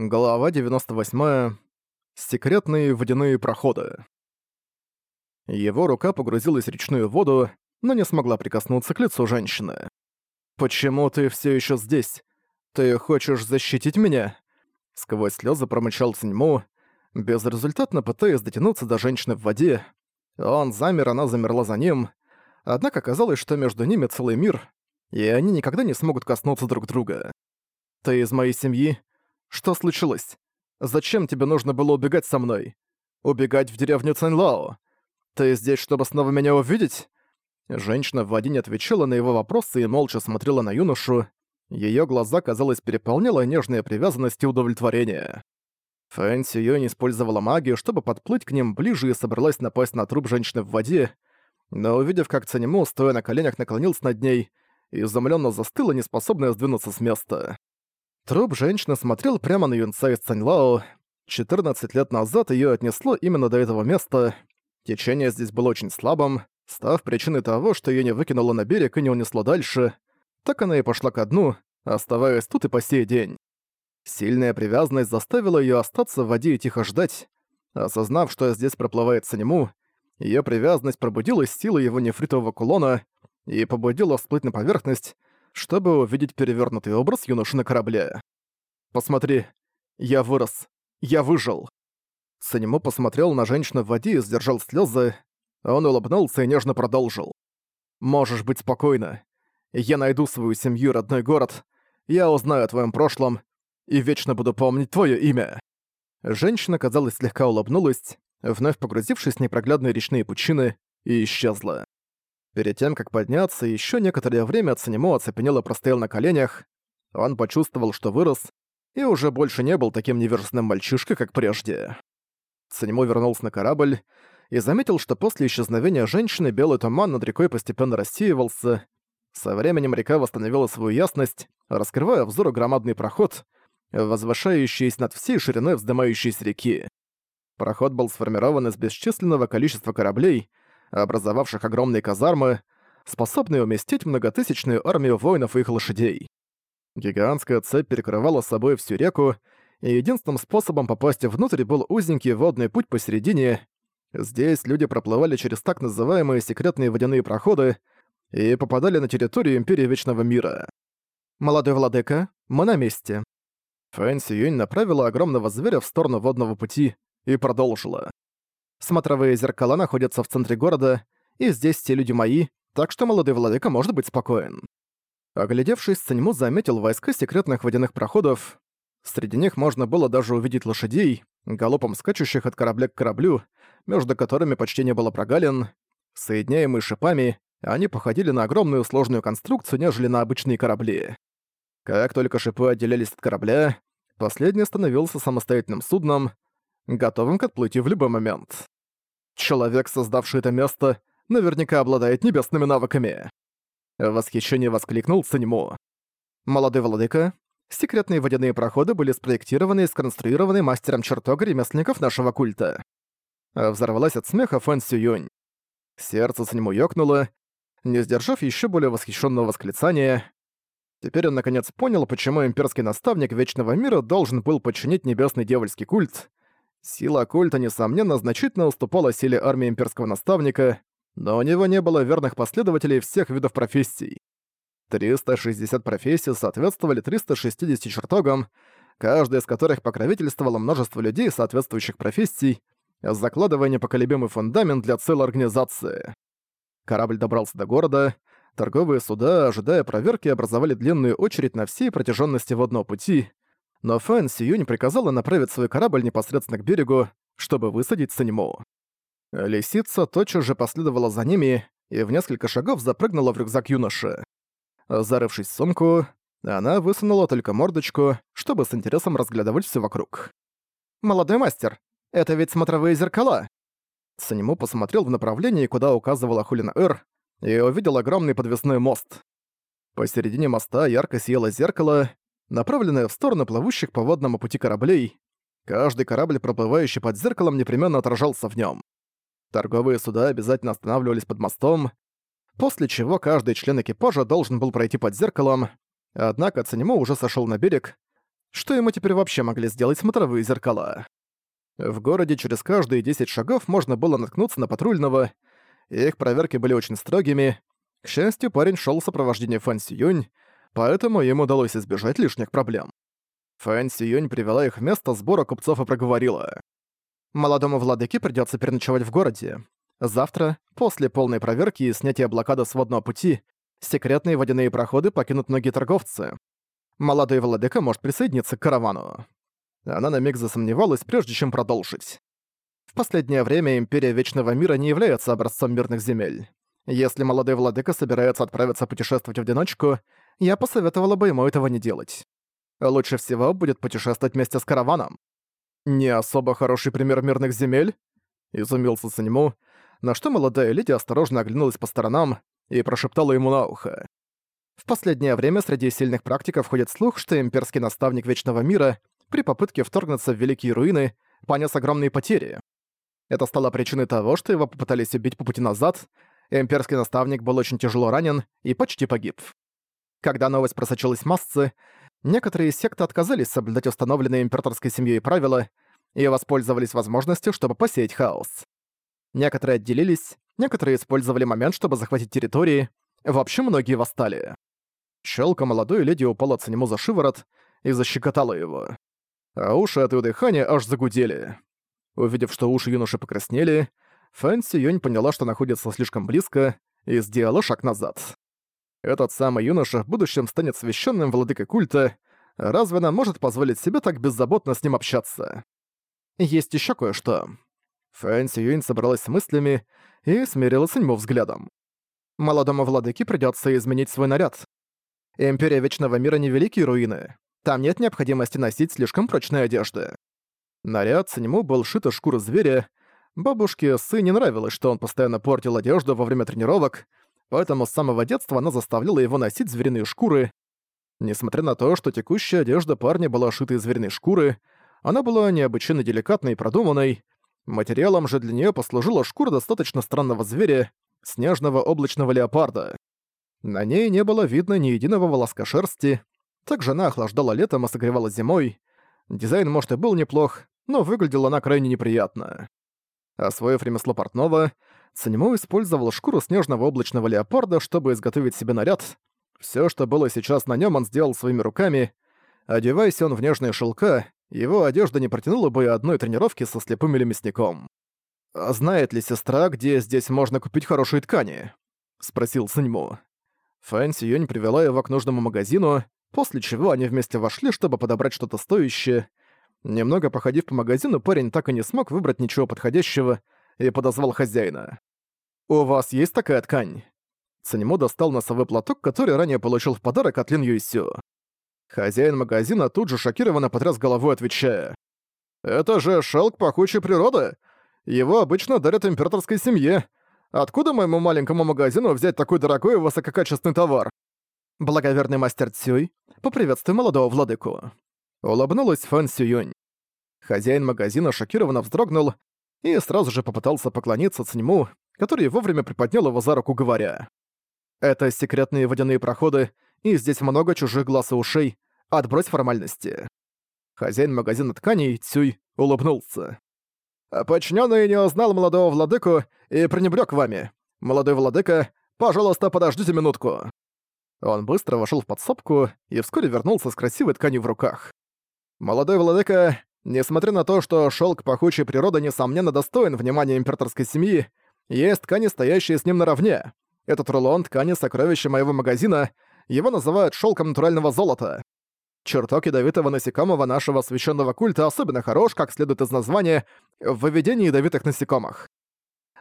Глава 98. Секретные водяные проходы. Его рука погрузилась в речную воду, но не смогла прикоснуться к лицу женщины. «Почему ты все еще здесь? Ты хочешь защитить меня?» Сквозь слезы промычал Циньму, безрезультатно пытаясь дотянуться до женщины в воде. Он замер, она замерла за ним. Однако оказалось, что между ними целый мир, и они никогда не смогут коснуться друг друга. «Ты из моей семьи?» Что случилось? Зачем тебе нужно было убегать со мной? Убегать в деревню Цэнлао? Ты здесь, чтобы снова меня увидеть?» Женщина в воде не отвечала на его вопросы и молча смотрела на юношу. Её глаза, казалось, переполняла нежная привязанность и удовлетворение. Фэн Сюёнь использовала магию, чтобы подплыть к ним ближе и собралась напасть на труп женщины в воде, но увидев, как Цанему, стоя на коленях, наклонился над ней, изумленно застыла, неспособная сдвинуться с места. Труп женщины смотрел прямо на юнца из Цаньлао. 14 лет назад её отнесло именно до этого места. Течение здесь было очень слабым, став причиной того, что её не выкинуло на берег и не унесло дальше. Так она и пошла ко дну, оставаясь тут и по сей день. Сильная привязанность заставила её остаться в воде и тихо ждать. Осознав, что здесь проплывает Санему, её привязанность пробудилась силой его нефритового кулона и побудила всплыть на поверхность, чтобы увидеть перевернутый образ юноши на корабле. «Посмотри, я вырос, я выжил». Санему посмотрел на женщину в воде и сдержал слезы. Он улыбнулся и нежно продолжил. «Можешь быть спокойна. Я найду свою семью, родной город. Я узнаю о твоем прошлом и вечно буду помнить твое имя». Женщина, казалось, слегка улыбнулась, вновь погрузившись в непроглядные речные пучины, и исчезла. Перед тем, как подняться, еще некоторое время Цанему оцепенело простоял на коленях. Он почувствовал, что вырос, и уже больше не был таким невежественным мальчишкой, как прежде. Цанему вернулся на корабль и заметил, что после исчезновения женщины белый туман над рекой постепенно рассеивался. Со временем река восстановила свою ясность, раскрывая взору громадный проход, возвышающийся над всей шириной вздымающейся реки. Проход был сформирован из бесчисленного количества кораблей, образовавших огромные казармы, способные уместить многотысячную армию воинов и их лошадей. Гигантская цепь перекрывала собой всю реку, и единственным способом попасть внутрь был узенький водный путь посередине. Здесь люди проплывали через так называемые секретные водяные проходы и попадали на территорию Империи Вечного Мира. «Молодой владыка, мы на месте». Фэн Сиюнь направила огромного зверя в сторону водного пути и продолжила. Смотровые зеркала находятся в центре города, и здесь все люди мои, так что молодой владыка может быть спокоен. Оглядевшись, Саньму заметил войска секретных водяных проходов. Среди них можно было даже увидеть лошадей, галопом скачущих от корабля к кораблю, между которыми почти не было прогалин. Соединяемые шипами, они походили на огромную сложную конструкцию, нежели на обычные корабли. Как только шипы отделялись от корабля, последний становился самостоятельным судном, готовым к отплытию в любой момент. Человек, создавший это место, наверняка обладает небесными навыками. В восхищении воскликнул Санему. Молодой владыка, секретные водяные проходы были спроектированы и сконструированы мастером чертога ремесленников нашего культа. Взорвалась от смеха Фэн Сююнь. Сердце Санему ёкнуло, не сдержав еще более восхищенного восклицания. Теперь он наконец понял, почему имперский наставник Вечного Мира должен был подчинить небесный дьявольский культ. Сила культа, несомненно, значительно уступала силе армии имперского наставника, но у него не было верных последователей всех видов профессий. 360 профессий соответствовали 360 чертогам, каждая из которых покровительствовала множество людей соответствующих профессий, закладывая непоколебимый фундамент для целой организации. Корабль добрался до города, торговые суда, ожидая проверки, образовали длинную очередь на всей протяженности водного пути, но Фэн Сиюнь приказала направить свой корабль непосредственно к берегу, чтобы высадить Саньму. Лисица тотчас же последовала за ними и в несколько шагов запрыгнула в рюкзак юноши. Зарывшись в сумку, она высунула только мордочку, чтобы с интересом разглядывать все вокруг. «Молодой мастер, это ведь смотровые зеркала!» Санему посмотрел в направлении, куда указывала Хулина Эр, и увидел огромный подвесной мост. Посередине моста ярко сияло зеркало, направленная в сторону плывущих по водному пути кораблей. Каждый корабль, проплывающий под зеркалом, непременно отражался в нем. Торговые суда обязательно останавливались под мостом, после чего каждый член экипажа должен был пройти под зеркалом, однако Цанему уже сошел на берег. Что ему теперь вообще могли сделать смотровые зеркала? В городе через каждые 10 шагов можно было наткнуться на патрульного, их проверки были очень строгими. К счастью, парень шел в сопровождении Фэн Сюнь, поэтому ему удалось избежать лишних проблем. Фэн Сюнь привела их в место сбора купцов и проговорила. «Молодому владыке придется переночевать в городе. Завтра, после полной проверки и снятия блокады сводного пути, секретные водяные проходы покинут многие торговцы. Молодой владыка может присоединиться к каравану». Она на миг засомневалась, прежде чем продолжить. В последнее время Империя Вечного Мира не является образцом мирных земель. Если молодой владыка собирается отправиться путешествовать в одиночку, я посоветовала бы ему этого не делать. Лучше всего будет путешествовать вместе с караваном. «Не особо хороший пример мирных земель?» — изумился Санему, на что молодая леди осторожно оглянулась по сторонам и прошептала ему на ухо. В последнее время среди сильных практиков ходит слух, что имперский наставник Вечного Мира при попытке вторгнуться в Великие Руины понес огромные потери. Это стало причиной того, что его попытались убить по пути назад, имперский наставник был очень тяжело ранен и почти погиб. Когда новость просочилась в массы, некоторые секты отказались соблюдать установленные императорской семьей правила и воспользовались возможностью, чтобы посеять хаос. Некоторые отделились, некоторые использовали момент, чтобы захватить территории, в общем, многие восстали. Щелка молодой леди упала Цанему за шиворот и защекотала его. А уши от ее дыхания аж загудели. Увидев, что уши юноши покраснели, Фэн Сиюнь поняла, что находится слишком близко, и сделала шаг назад. Этот самый юноша в будущем станет священным владыкой культа, разве она может позволить себе так беззаботно с ним общаться? Есть еще кое-что. Фэн Сиюнь собралась с мыслями и смирилась с ним взглядом. Молодому владыке придется изменить свой наряд. Империя Вечного Мира — невеликие руины. Там нет необходимости носить слишком прочные одежды. Наряд с нему был шит из шкуры зверя. Бабушке Сы не нравилось, что он постоянно портил одежду во время тренировок, поэтому с самого детства она заставляла его носить звериные шкуры. Несмотря на то, что текущая одежда парня была шита из звериной шкуры, она была необычайно деликатной и продуманной. Материалом же для нее послужила шкура достаточно странного зверя, снежного облачного леопарда. На ней не было видно ни единого волоска шерсти, также она охлаждала летом и согревала зимой. Дизайн, может, и был неплох, но выглядела она крайне неприятно. Освоив ремесло портного, Цанимо использовал шкуру снежного облачного леопарда, чтобы изготовить себе наряд. Все, что было сейчас на нем, он сделал своими руками. Одеваясь он в нежные шелка, его одежда не протянула бы и одной тренировки со слепым или мясником. «А знает ли сестра, где здесь можно купить хорошие ткани?» — спросил Циньмо. Фэн Сиюнь привела его к нужному магазину, после чего они вместе вошли, чтобы подобрать что-то стоящее. Немного походив по магазину, парень так и не смог выбрать ничего подходящего и подозвал хозяина. «У вас есть такая ткань?» Цанимо достал носовой платок, который ранее получил в подарок от Лин Юйсю. Хозяин магазина тут же шокированно потряс головой, отвечая. «Это же шелк пахучей природы! Его обычно дарят императорской семье. Откуда моему маленькому магазину взять такой дорогой и высококачественный товар?» Благоверный мастер Цюй, поприветствуй молодого владыку. Улыбнулась Фэн Сююнь. Хозяин магазина шокированно вздрогнул и сразу же попытался поклониться Циньму, который вовремя приподнял его за руку, говоря. «Это секретные водяные проходы, и здесь много чужих глаз и ушей. Отбрось формальности». Хозяин магазина тканей, Цюй, улыбнулся. «Подчинённый не узнал молодого владыку и пренебрёг вами. Молодой владыка, пожалуйста, подождите минутку». Он быстро вошёл в подсобку и вскоре вернулся с красивой тканью в руках. «Молодой владыка, несмотря на то, что шёлк пахучей природы несомненно достоин внимания императорской семьи, есть ткани, стоящие с ним наравне. Этот рулон ткани сокровища моего магазина, его называют шёлком натурального золота. Чертог ядовитого насекомого нашего священного культа особенно хорош, как следует из названия, в выведении ядовитых насекомых.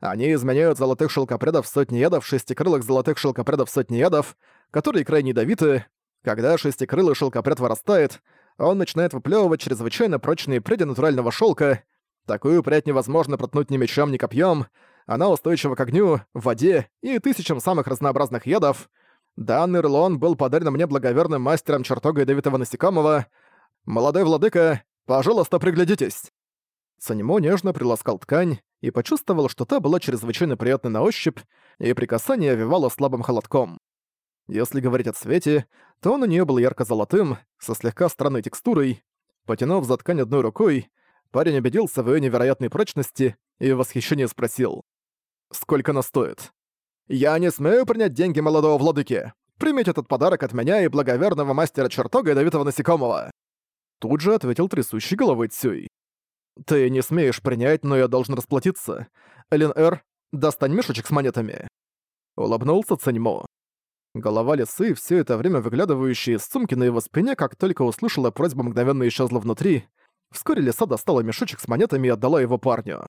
Они изменяют золотых шелкопрядов в сотни ядов, шестикрылых золотых шелкопрядов в сотни ядов, которые крайне ядовиты. Когда шестикрылый шелкопряд вырастает, он начинает выплевывать чрезвычайно прочные пряди натурального шелка. Такую прядь невозможно проткнуть ни мечом, ни копьем. Она устойчива к огню, воде и тысячам самых разнообразных ядов. Данный рулон был подарен мне благоверным мастером чертога ядовитого насекомого. Молодой владыка, пожалуйста, приглядитесь. Санимо нежно приласкал ткань и почувствовал, что та была чрезвычайно приятной на ощупь, и при касании овивала слабым холодком. Если говорить о цвете, то он у нее был ярко-золотым, со слегка странной текстурой. Потянув за ткань одной рукой, парень убедился в ее невероятной прочности и в восхищении спросил. «Сколько она стоит?» «Я не смею принять деньги молодого владыки. Примите этот подарок от меня и благоверного мастера чертога ядовитого насекомого!» Тут же ответил трясущий головой Цюй. «Ты не смеешь принять, но я должен расплатиться. Элин Эр, достань мешочек с монетами». Улыбнулся Циньмо. Голова лисы, все это время выглядывающая из сумки на его спине, как только услышала просьбу, мгновенно исчезла внутри. Вскоре лиса достала мешочек с монетами и отдала его парню.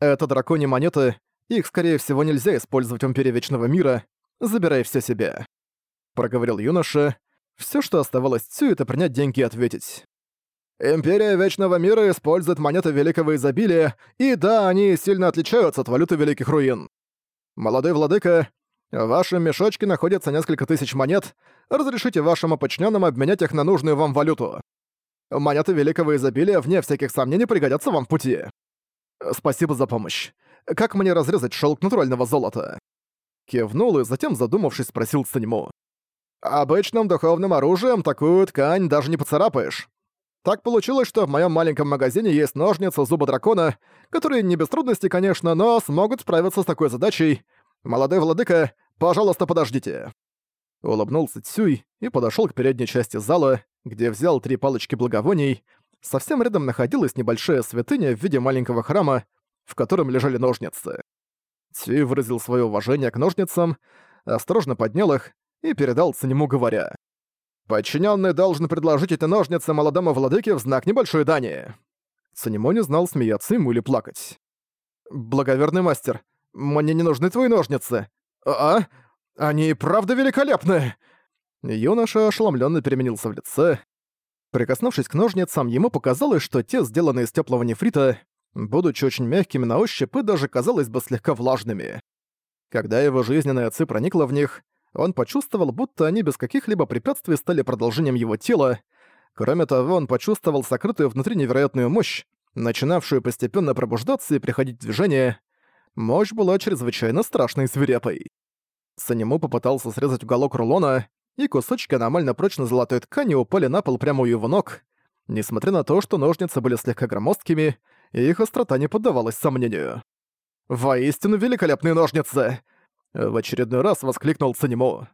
«Это драконьи монеты, их, скорее всего, нельзя использовать в Империи Вечного Мира. Забирай все себе», — проговорил юноша. Все, что оставалось Цю, это принять деньги и ответить. Империя Вечного Мира использует монеты Великого Изобилия, и да, они сильно отличаются от валюты Великих Руин. Молодой владыка, в вашем мешочке находится несколько тысяч монет. Разрешите вашему подчиненному обменять их на нужную вам валюту. Монеты Великого Изобилия, вне всяких сомнений, пригодятся вам в пути. Спасибо за помощь. Как мне разрезать шелк натурального золота? Кивнул и затем, задумавшись, спросил Санему. Обычным духовным оружием такую ткань даже не поцарапаешь. Так получилось, что в моем маленьком магазине есть ножницы зуба дракона, которые не без трудностей, конечно, но смогут справиться с такой задачей. Молодой владыка, пожалуйста, подождите. Улыбнулся Цюй и подошел к передней части зала, где взял три палочки благовоний. Совсем рядом находилась небольшая святыня в виде маленького храма, в котором лежали ножницы. Цюй выразил свое уважение к ножницам, осторожно поднял их и передал Цинему, говоря. Подчиненный должен предложить эти ножницы молодому владыке в знак небольшой дани. Санимо не знал, смеяться ему или плакать. «Благоверный мастер, мне не нужны твои ножницы. А? Они правда великолепны!» Юноша ошеломленно переменился в лице. Прикоснувшись к ножницам, ему показалось, что те сделаны из теплого нефрита, будучи очень мягкими на ощупь и даже, казалось бы, слегка влажными. Когда его жизненная ци проникла в них, он почувствовал, будто они без каких-либо препятствий стали продолжением его тела. Кроме того, он почувствовал сокрытую внутри невероятную мощь, начинавшую постепенно пробуждаться и приходить в движение. Мощь была чрезвычайно страшной и свирепой. Санему попытался срезать уголок рулона, и кусочки аномально прочной золотой ткани упали на пол прямо у его ног. Несмотря на то, что ножницы были слегка громоздкими, их острота не поддавалась сомнению. «Воистину великолепные ножницы!» В очередной раз воскликнул Цанимо.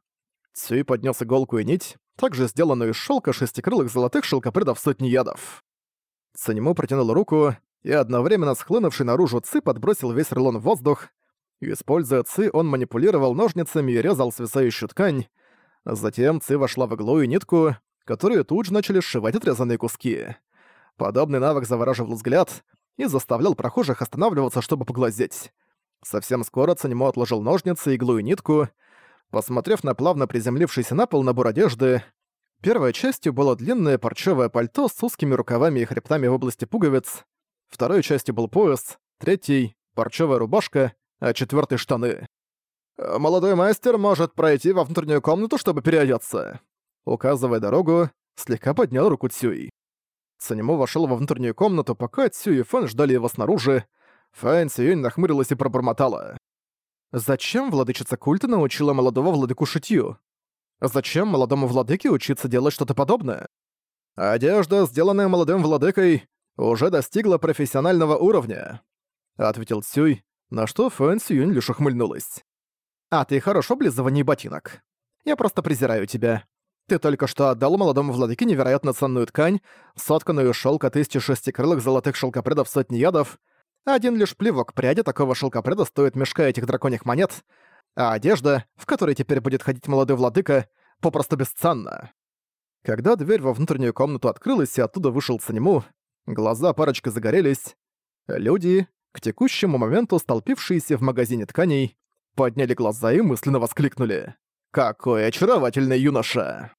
Цюй поднес иголку и нить, также сделанную из шелка шестикрылых золотых шелкопрядов сотни ядов. Цанимо протянул руку, и одновременно схлынувший наружу Ци подбросил весь рулон в воздух. Используя Ци, он манипулировал ножницами и резал свисающую ткань. Затем Ци вошла в иглу и нитку, которые тут же начали сшивать отрезанные куски. Подобный навык завораживал взгляд и заставлял прохожих останавливаться, чтобы поглазеть. Совсем скоро Цанимо отложил ножницы, иглу и нитку. Посмотрев на плавно приземлившийся на пол набор одежды, первой частью было длинное парчевое пальто с узкими рукавами и хребтами в области пуговиц, второй частью был пояс, третий — парчевая рубашка, а четвертый — штаны. «Молодой мастер может пройти во внутреннюю комнату, чтобы переодеться», указывая дорогу, слегка поднял руку Цюй. Цанимо вошел во внутреннюю комнату, пока Цюй и Фэн ждали его снаружи, Фэн Сюэнь нахмурилась и пробормотала. «Зачем владычица культа научила молодого владыку шитью? Зачем молодому владыке учиться делать что-то подобное? Одежда, сделанная молодым владыкой, уже достигла профессионального уровня», — ответил Цюй, на что Фэн Сюэнь лишь ухмыльнулась. «А ты хорош в облизывании ботинок. Я просто презираю тебя. Ты только что отдал молодому владыке невероятно ценную ткань, сотканную из шелка тысячи шестикрылых золотых шелкопредов сотни ядов, один лишь плевок пряди такого шелкопреда стоит мешка этих драконьих монет, а одежда, в которой теперь будет ходить молодой владыка, попросту бесценна. Когда дверь во внутреннюю комнату открылась и оттуда вышел Санему, глаза парочка загорелись. Люди, к текущему моменту столпившиеся в магазине тканей, подняли глаза и мысленно воскликнули. «Какой очаровательный юноша!»